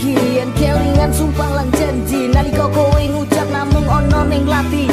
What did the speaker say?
Yen kelingan sumpah lan janji. Nalika kowe ngucap namung ana ning lati